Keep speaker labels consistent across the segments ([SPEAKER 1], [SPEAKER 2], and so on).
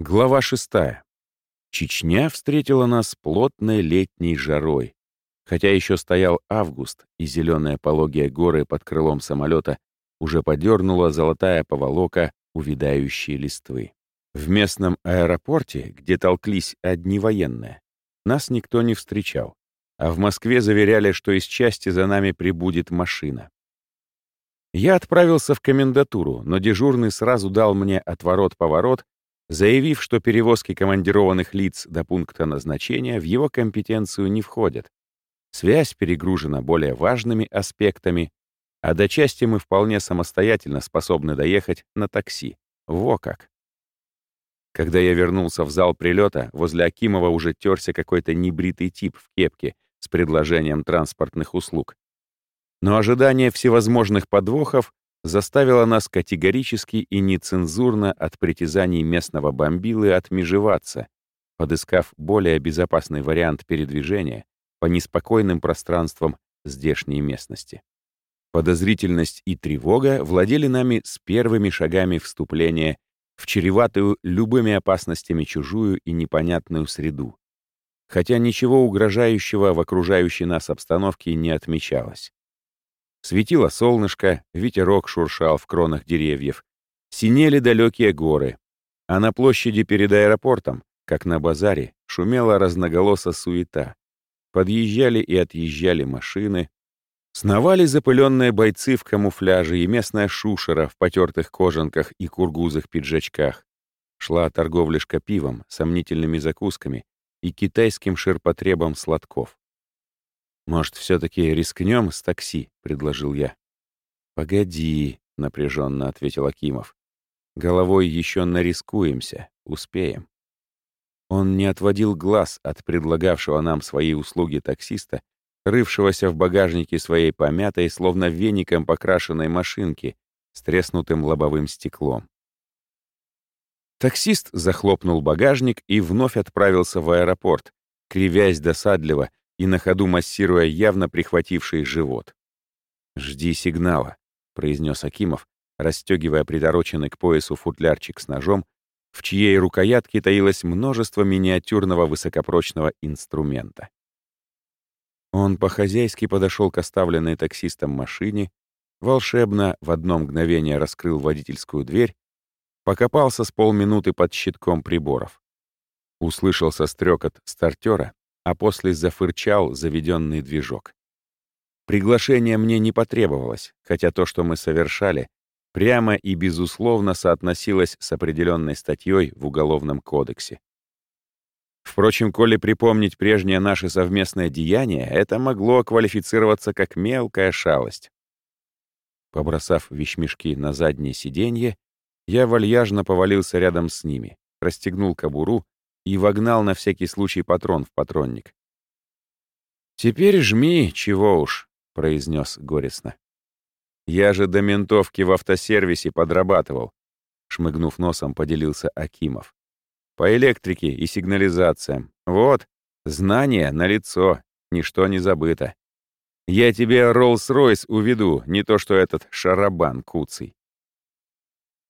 [SPEAKER 1] Глава шестая. Чечня встретила нас плотной летней жарой. Хотя еще стоял август, и зеленые пологие горы под крылом самолета уже подернула золотая поволока увядающие листвы. В местном аэропорте, где толклись одни военные, нас никто не встречал, а в Москве заверяли, что из части за нами прибудет машина. Я отправился в комендатуру, но дежурный сразу дал мне отворот-поворот заявив, что перевозки командированных лиц до пункта назначения в его компетенцию не входят. Связь перегружена более важными аспектами, а до части мы вполне самостоятельно способны доехать на такси. Во как! Когда я вернулся в зал прилета, возле Акимова уже терся какой-то небритый тип в кепке с предложением транспортных услуг. Но ожидание всевозможных подвохов заставила нас категорически и нецензурно от притязаний местного бомбилы отмежеваться, подыскав более безопасный вариант передвижения по неспокойным пространствам здешней местности. Подозрительность и тревога владели нами с первыми шагами вступления в чреватую любыми опасностями чужую и непонятную среду, хотя ничего угрожающего в окружающей нас обстановке не отмечалось. Светило солнышко, ветерок шуршал в кронах деревьев. Синели далекие горы. А на площади перед аэропортом, как на базаре, шумела разноголоса суета. Подъезжали и отъезжали машины. Сновали запыленные бойцы в камуфляже и местная шушера в потертых кожанках и кургузых пиджачках. Шла торговляшка пивом, сомнительными закусками и китайским ширпотребом сладков. «Может, все-таки рискнем с такси?» — предложил я. «Погоди», — напряженно ответил Акимов. «Головой еще нарискуемся, успеем». Он не отводил глаз от предлагавшего нам свои услуги таксиста, рывшегося в багажнике своей помятой, словно веником покрашенной машинки с треснутым лобовым стеклом. Таксист захлопнул багажник и вновь отправился в аэропорт, кривясь досадливо, и на ходу массируя явно прихвативший живот. «Жди сигнала», — произнес Акимов, расстегивая притороченный к поясу футлярчик с ножом, в чьей рукоятке таилось множество миниатюрного высокопрочного инструмента. Он по-хозяйски подошел к оставленной таксистом машине, волшебно в одно мгновение раскрыл водительскую дверь, покопался с полминуты под щитком приборов. Услышался стрекот стартера, а после зафырчал заведенный движок. Приглашение мне не потребовалось, хотя то, что мы совершали, прямо и безусловно соотносилось с определенной статьей в Уголовном кодексе. Впрочем, коли припомнить прежнее наше совместное деяние, это могло квалифицироваться как мелкая шалость. Побросав вещмешки на заднее сиденье, я вальяжно повалился рядом с ними, расстегнул кобуру и вогнал на всякий случай патрон в патронник. «Теперь жми, чего уж», — произнес горестно. «Я же до ментовки в автосервисе подрабатывал», — шмыгнув носом, поделился Акимов. «По электрике и сигнализациям. Вот, знание на лицо, ничто не забыто. Я тебе Роллс-Ройс уведу, не то что этот шарабан куцый».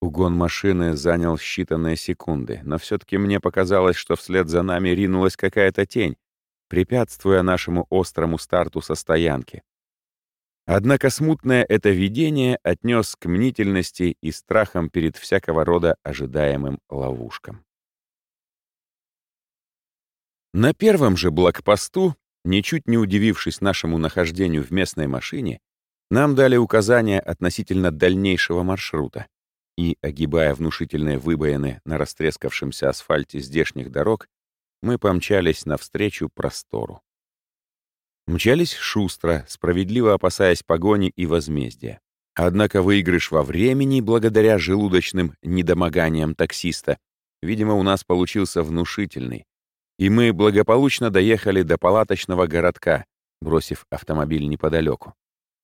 [SPEAKER 1] Угон машины занял считанные секунды, но все-таки мне показалось, что вслед за нами ринулась какая-то тень, препятствуя нашему острому старту со стоянки. Однако смутное это видение отнес к мнительности и страхам перед всякого рода ожидаемым ловушкам. На первом же блокпосту, ничуть не удивившись нашему нахождению в местной машине, нам дали указания относительно дальнейшего маршрута и, огибая внушительные выбоины на растрескавшемся асфальте здешних дорог, мы помчались навстречу простору. Мчались шустро, справедливо опасаясь погони и возмездия. Однако выигрыш во времени, благодаря желудочным недомоганиям таксиста, видимо, у нас получился внушительный, и мы благополучно доехали до палаточного городка, бросив автомобиль неподалеку.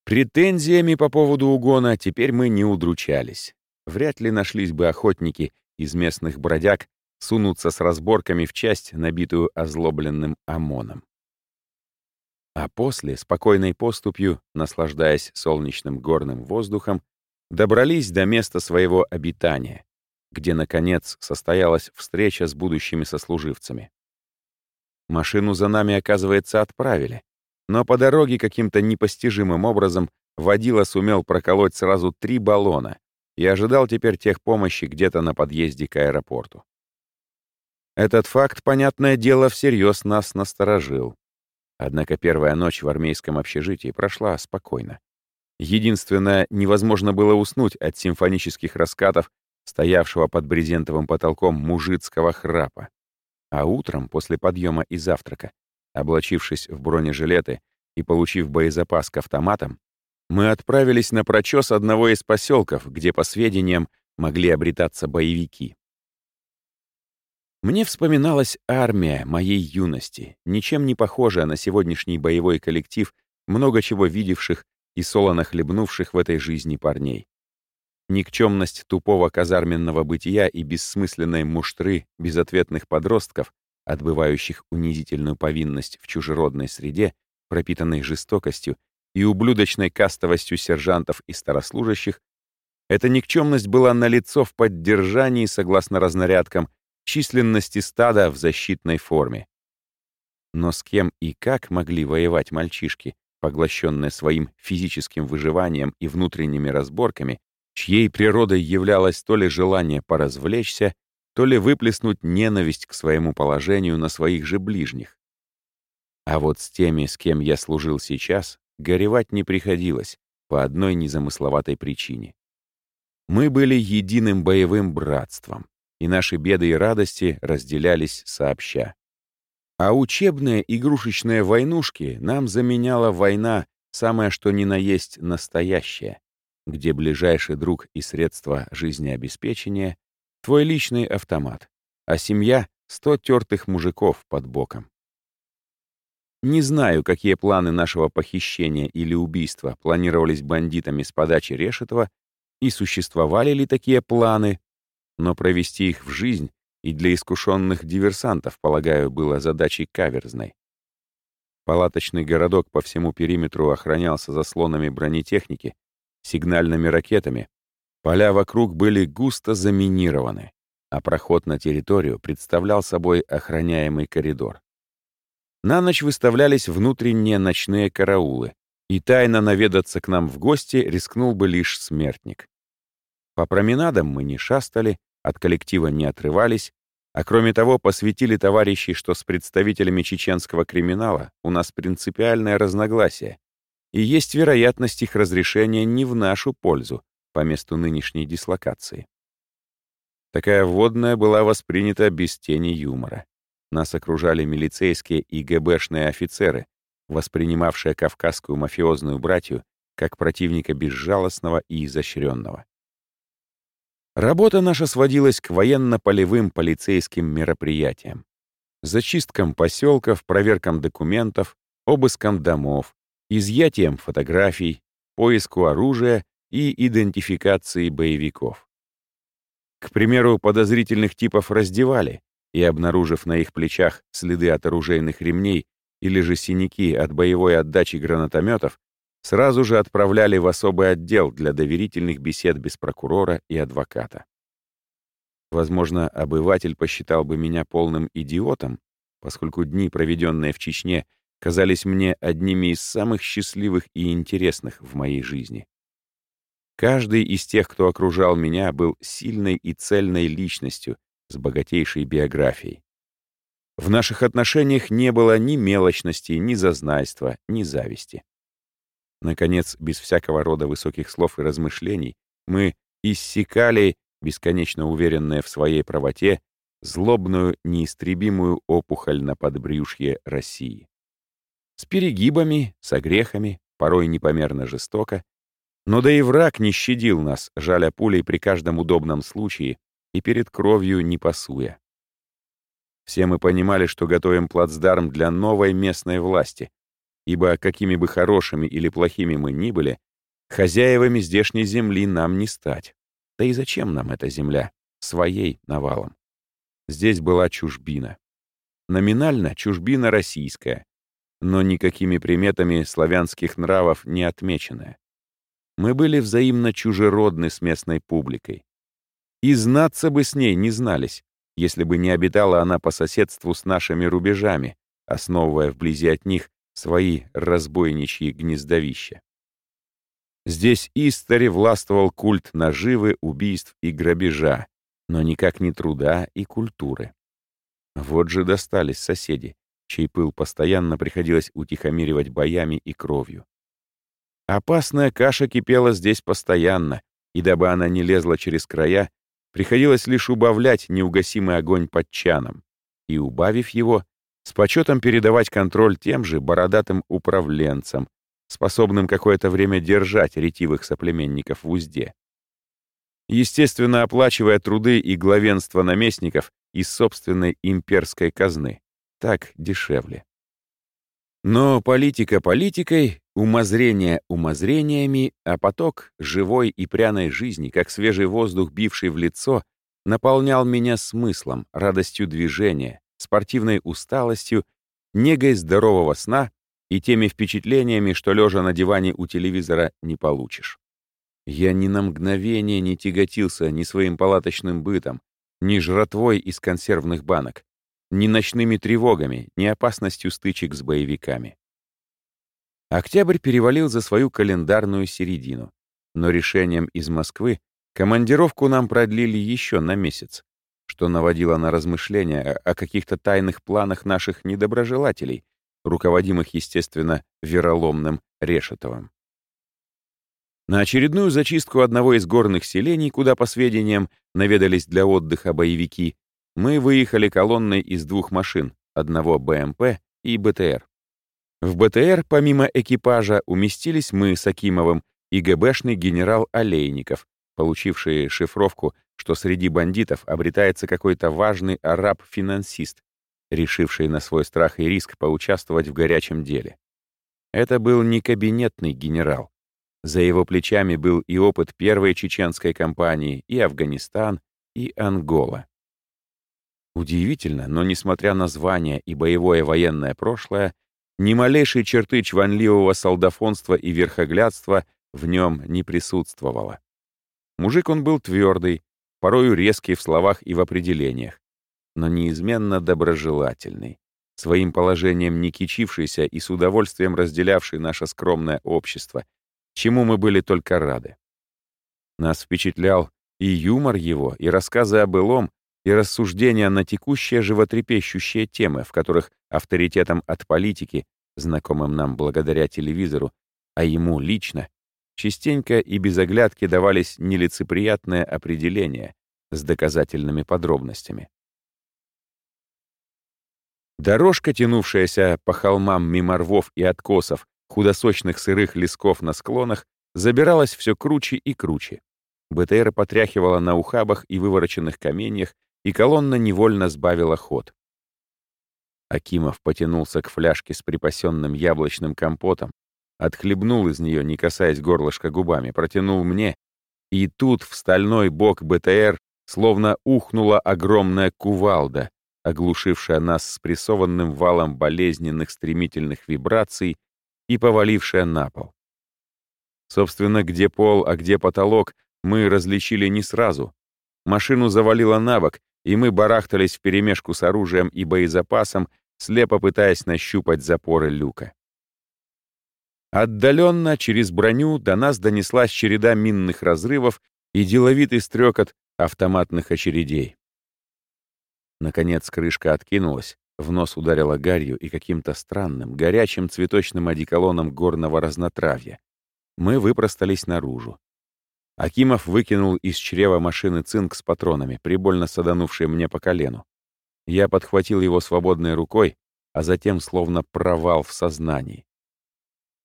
[SPEAKER 1] Претензиями по поводу угона теперь мы не удручались вряд ли нашлись бы охотники из местных бродяг сунуться с разборками в часть, набитую озлобленным ОМОНом. А после, спокойной поступью, наслаждаясь солнечным горным воздухом, добрались до места своего обитания, где, наконец, состоялась встреча с будущими сослуживцами. Машину за нами, оказывается, отправили, но по дороге каким-то непостижимым образом водила сумел проколоть сразу три баллона и ожидал теперь техпомощи где-то на подъезде к аэропорту. Этот факт, понятное дело, всерьез нас насторожил. Однако первая ночь в армейском общежитии прошла спокойно. Единственное, невозможно было уснуть от симфонических раскатов, стоявшего под брезентовым потолком мужицкого храпа. А утром, после подъема и завтрака, облачившись в бронежилеты и получив боезапас к автоматам, мы отправились на прочес одного из поселков, где, по сведениям, могли обретаться боевики. Мне вспоминалась армия моей юности, ничем не похожая на сегодняшний боевой коллектив, много чего видевших и солоно хлебнувших в этой жизни парней. Никчемность тупого казарменного бытия и бессмысленной муштры безответных подростков, отбывающих унизительную повинность в чужеродной среде, пропитанной жестокостью и ублюдочной кастовостью сержантов и старослужащих, эта никчемность была налицо в поддержании, согласно разнарядкам, численности стада в защитной форме. Но с кем и как могли воевать мальчишки, поглощенные своим физическим выживанием и внутренними разборками, чьей природой являлось то ли желание поразвлечься, то ли выплеснуть ненависть к своему положению на своих же ближних. А вот с теми, с кем я служил сейчас, горевать не приходилось по одной незамысловатой причине. Мы были единым боевым братством, и наши беды и радости разделялись сообща. А учебные игрушечные войнушки нам заменяла война, самое что ни на есть настоящая, где ближайший друг и средство жизнеобеспечения — твой личный автомат, а семья — сто тертых мужиков под боком. Не знаю, какие планы нашего похищения или убийства планировались бандитами с подачи Решетова, и существовали ли такие планы, но провести их в жизнь и для искушенных диверсантов, полагаю, было задачей каверзной. Палаточный городок по всему периметру охранялся заслонами бронетехники, сигнальными ракетами. Поля вокруг были густо заминированы, а проход на территорию представлял собой охраняемый коридор. На ночь выставлялись внутренние ночные караулы, и тайно наведаться к нам в гости рискнул бы лишь смертник. По променадам мы не шастали, от коллектива не отрывались, а кроме того посвятили товарищей, что с представителями чеченского криминала у нас принципиальное разногласие, и есть вероятность их разрешения не в нашу пользу по месту нынешней дислокации. Такая вводная была воспринята без тени юмора. Нас окружали милицейские и ГБшные офицеры, воспринимавшие кавказскую мафиозную братью как противника безжалостного и изощренного. Работа наша сводилась к военно-полевым полицейским мероприятиям. Зачисткам поселков, проверкам документов, обыскам домов, изъятием фотографий, поиску оружия и идентификации боевиков. К примеру, подозрительных типов раздевали и, обнаружив на их плечах следы от оружейных ремней или же синяки от боевой отдачи гранатометов, сразу же отправляли в особый отдел для доверительных бесед без прокурора и адвоката. Возможно, обыватель посчитал бы меня полным идиотом, поскольку дни, проведенные в Чечне, казались мне одними из самых счастливых и интересных в моей жизни. Каждый из тех, кто окружал меня, был сильной и цельной личностью с богатейшей биографией. В наших отношениях не было ни мелочности, ни зазнайства, ни зависти. Наконец, без всякого рода высоких слов и размышлений, мы иссекали, бесконечно уверенные в своей правоте, злобную, неистребимую опухоль на подбрюшье России. С перегибами, с огрехами, порой непомерно жестоко, но да и враг не щадил нас, жаля пулей при каждом удобном случае и перед кровью не пасуя. Все мы понимали, что готовим плацдарм для новой местной власти, ибо какими бы хорошими или плохими мы ни были, хозяевами здешней земли нам не стать. Да и зачем нам эта земля? Своей навалом. Здесь была чужбина. Номинально чужбина российская, но никакими приметами славянских нравов не отмеченная. Мы были взаимно чужеродны с местной публикой. И знаться бы с ней не знались, если бы не обитала она по соседству с нашими рубежами, основывая вблизи от них свои разбойничьи гнездовища. Здесь истори властвовал культ наживы, убийств и грабежа, но никак не труда и культуры. Вот же достались соседи, чей пыл постоянно приходилось утихомиривать боями и кровью. Опасная каша кипела здесь постоянно, и дабы она не лезла через края, приходилось лишь убавлять неугасимый огонь под чаном, и, убавив его, с почетом передавать контроль тем же бородатым управленцам, способным какое-то время держать ретивых соплеменников в узде. Естественно, оплачивая труды и главенство наместников из собственной имперской казны. Так дешевле. Но политика политикой, умозрение умозрениями, а поток живой и пряной жизни, как свежий воздух, бивший в лицо, наполнял меня смыслом, радостью движения, спортивной усталостью, негой здорового сна и теми впечатлениями, что лежа на диване у телевизора не получишь. Я ни на мгновение не тяготился ни своим палаточным бытом, ни жратвой из консервных банок, ни ночными тревогами, ни опасностью стычек с боевиками. Октябрь перевалил за свою календарную середину, но решением из Москвы командировку нам продлили еще на месяц, что наводило на размышления о каких-то тайных планах наших недоброжелателей, руководимых, естественно, вероломным Решетовым. На очередную зачистку одного из горных селений, куда, по сведениям, наведались для отдыха боевики, мы выехали колонной из двух машин, одного БМП и БТР. В БТР, помимо экипажа, уместились мы с Акимовым и ГБшный генерал Олейников, получившие шифровку что среди бандитов обретается какой-то важный араб-финансист, решивший на свой страх и риск поучаствовать в горячем деле. Это был не кабинетный генерал. За его плечами был и опыт первой чеченской кампании, и Афганистан, и Ангола. Удивительно, но несмотря на звание и боевое военное прошлое, ни малейшей черты чванливого солдафонства и верхоглядства в нем не присутствовало. Мужик он был твердый, порою резкий в словах и в определениях, но неизменно доброжелательный, своим положением не кичившийся и с удовольствием разделявший наше скромное общество, чему мы были только рады. Нас впечатлял и юмор его, и рассказы о былом, и рассуждения на текущие животрепещущие темы, в которых авторитетом от политики, знакомым нам благодаря телевизору, а ему лично, частенько и без оглядки давались нелицеприятные определения с доказательными подробностями. Дорожка, тянувшаяся по холмам мимо рвов и откосов, худосочных сырых лесков на склонах, забиралась все круче и круче. БТР потряхивала на ухабах и вывороченных каменьях, и колонна невольно сбавила ход. Акимов потянулся к фляжке с припасенным яблочным компотом, Отхлебнул из нее, не касаясь горлышка губами, протянул мне, и тут в стальной бок БТР словно ухнула огромная кувалда, оглушившая нас спрессованным валом болезненных стремительных вибраций и повалившая на пол. Собственно, где пол, а где потолок, мы различили не сразу. Машину завалило на бок, и мы барахтались вперемешку с оружием и боезапасом, слепо пытаясь нащупать запоры люка. Отдаленно через броню до нас донеслась череда минных разрывов и деловитый стрекот автоматных очередей. Наконец крышка откинулась, в нос ударила гарью и каким-то странным, горячим цветочным одеколоном горного разнотравья. Мы выпростались наружу. Акимов выкинул из чрева машины цинк с патронами, прибольно саданувший мне по колену. Я подхватил его свободной рукой, а затем словно провал в сознании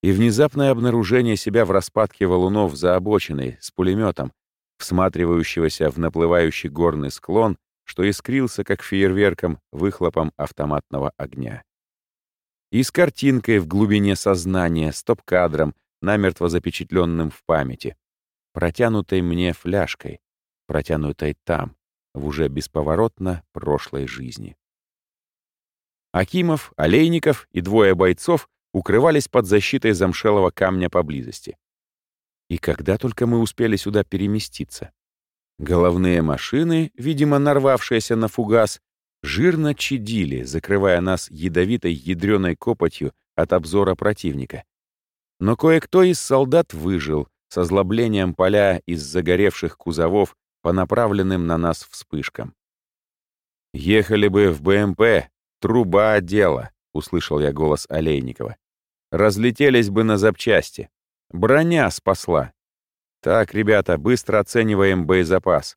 [SPEAKER 1] и внезапное обнаружение себя в распадке валунов за обочиной с пулеметом, всматривающегося в наплывающий горный склон, что искрился, как фейерверком, выхлопом автоматного огня. И с картинкой в глубине сознания, стоп-кадром, намертво запечатленным в памяти, протянутой мне фляжкой, протянутой там, в уже бесповоротно прошлой жизни. Акимов, Олейников и двое бойцов укрывались под защитой замшелого камня поблизости. И когда только мы успели сюда переместиться? Головные машины, видимо, нарвавшиеся на фугас, жирно чадили, закрывая нас ядовитой ядреной копотью от обзора противника. Но кое-кто из солдат выжил, с озлоблением поля из загоревших кузовов по направленным на нас вспышкам. «Ехали бы в БМП, труба дело», — услышал я голос Олейникова. «Разлетелись бы на запчасти. Броня спасла. Так, ребята, быстро оцениваем боезапас.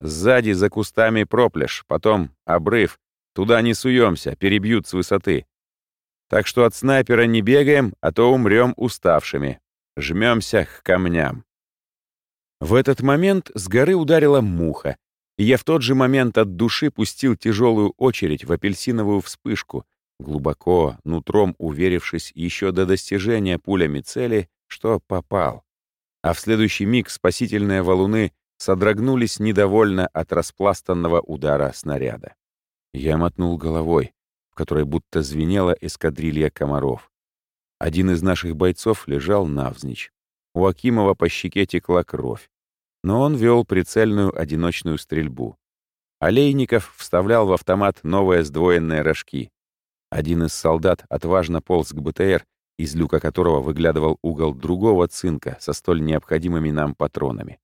[SPEAKER 1] Сзади за кустами проплешь, потом обрыв. Туда не суемся, перебьют с высоты. Так что от снайпера не бегаем, а то умрем уставшими. Жмемся к камням. В этот момент с горы ударила муха, и я в тот же момент от души пустил тяжелую очередь в апельсиновую вспышку, глубоко, нутром уверившись еще до достижения пулями цели, что попал. А в следующий миг спасительные валуны содрогнулись недовольно от распластанного удара снаряда. Я мотнул головой, в которой будто звенела эскадрилья комаров. Один из наших бойцов лежал навзничь. У Акимова по щеке текла кровь. Но он вел прицельную одиночную стрельбу. Олейников вставлял в автомат новые сдвоенные рожки. Один из солдат отважно полз к БТР, из люка которого выглядывал угол другого цинка со столь необходимыми нам патронами.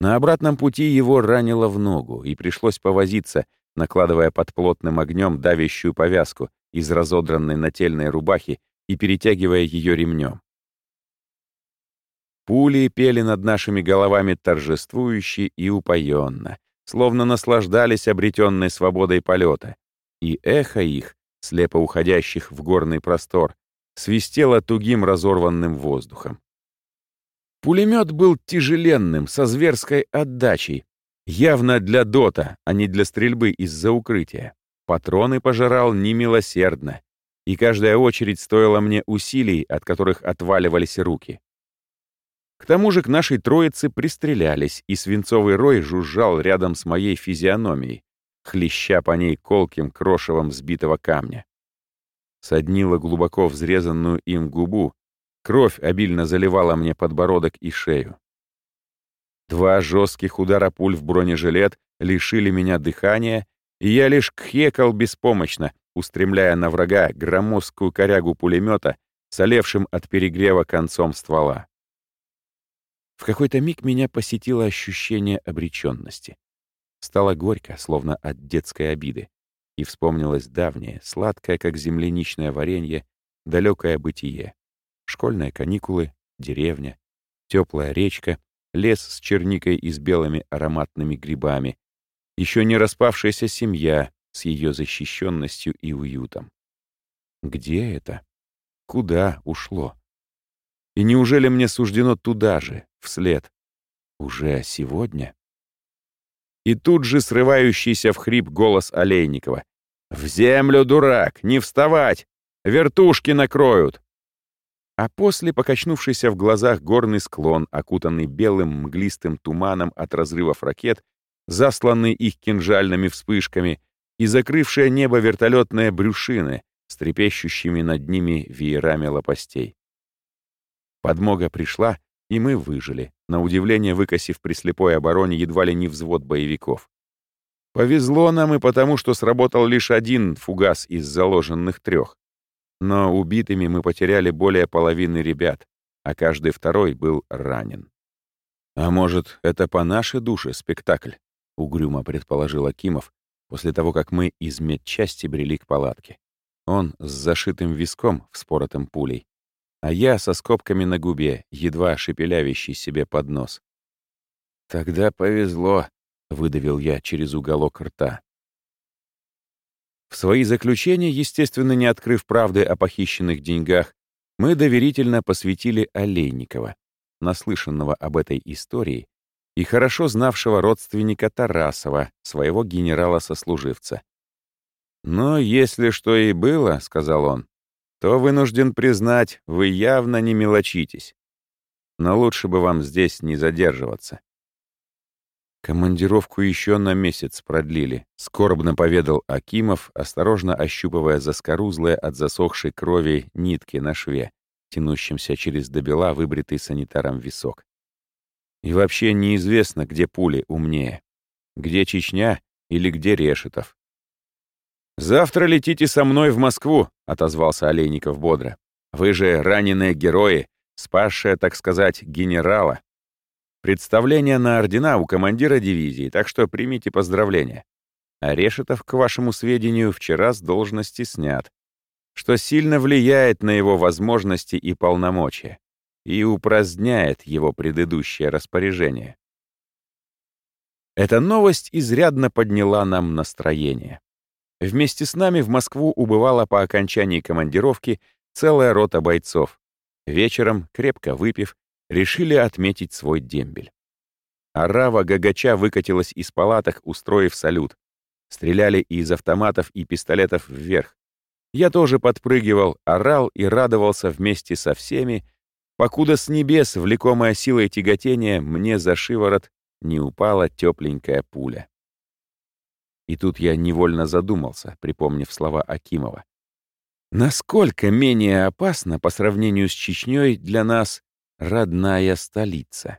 [SPEAKER 1] На обратном пути его ранило в ногу, и пришлось повозиться, накладывая под плотным огнем давящую повязку из разодранной нательной рубахи и перетягивая ее ремнем. Пули пели над нашими головами торжествующе и упоенно, словно наслаждались обретенной свободой полета, и эхо их, слепо уходящих в горный простор, свистело тугим разорванным воздухом. Пулемет был тяжеленным, со зверской отдачей. Явно для дота, а не для стрельбы из-за укрытия. Патроны пожирал немилосердно. И каждая очередь стоила мне усилий, от которых отваливались руки. К тому же к нашей троице пристрелялись, и свинцовый рой жужжал рядом с моей физиономией, хлеща по ней колким крошевом взбитого камня. Соднило глубоко взрезанную им губу, Кровь обильно заливала мне подбородок и шею. Два жестких удара пуль в бронежилет лишили меня дыхания, и я лишь кхекал беспомощно, устремляя на врага громоздкую корягу пулемета, солевшим от перегрева концом ствола. В какой-то миг меня посетило ощущение обреченности. Стало горько, словно от детской обиды, и вспомнилось давнее, сладкое, как земляничное варенье, далекое бытие школьные каникулы, деревня, теплая речка, лес с черникой и с белыми ароматными грибами, еще не распавшаяся семья с ее защищенностью и уютом. Где это? Куда ушло? И неужели мне суждено туда же, вслед? Уже сегодня? И тут же срывающийся в хрип голос Олейникова. «В землю, дурак! Не вставать! Вертушки накроют!» а после покачнувшийся в глазах горный склон, окутанный белым мглистым туманом от разрывов ракет, засланный их кинжальными вспышками, и закрывшее небо вертолетные брюшины с трепещущими над ними веерами лопастей. Подмога пришла, и мы выжили, на удивление выкосив при слепой обороне едва ли не взвод боевиков. Повезло нам и потому, что сработал лишь один фугас из заложенных трех. Но убитыми мы потеряли более половины ребят, а каждый второй был ранен. «А может, это по нашей душе спектакль?» — угрюмо предположил Акимов, после того, как мы из медчасти брели к палатке. Он с зашитым виском, вспоротым пулей, а я со скобками на губе, едва шепелявящий себе под нос. «Тогда повезло», — выдавил я через уголок рта. В свои заключения, естественно, не открыв правды о похищенных деньгах, мы доверительно посвятили Олейникова, наслышанного об этой истории и хорошо знавшего родственника Тарасова, своего генерала-сослуживца. «Но если что и было, — сказал он, — то вынужден признать, вы явно не мелочитесь. Но лучше бы вам здесь не задерживаться. «Командировку еще на месяц продлили», — скорбно поведал Акимов, осторожно ощупывая заскорузлые от засохшей крови нитки на шве, тянущимся через добела выбритый санитаром висок. И вообще неизвестно, где пули умнее. Где Чечня или где Решетов. «Завтра летите со мной в Москву», — отозвался Олейников бодро. «Вы же раненые герои, спасшие, так сказать, генерала. Представление на ордена у командира дивизии, так что примите поздравления. А Решетов, к вашему сведению, вчера с должности снят, что сильно влияет на его возможности и полномочия и упраздняет его предыдущее распоряжение. Эта новость изрядно подняла нам настроение. Вместе с нами в Москву убывала по окончании командировки целая рота бойцов. Вечером, крепко выпив, решили отметить свой дембель. Арава Гагача выкатилась из палаток, устроив салют. Стреляли из автоматов и пистолетов вверх. Я тоже подпрыгивал, орал и радовался вместе со всеми, покуда с небес, влекомая силой тяготения, мне за шиворот не упала тепленькая пуля. И тут я невольно задумался, припомнив слова Акимова. Насколько менее опасно по сравнению с Чечней для нас родная столица?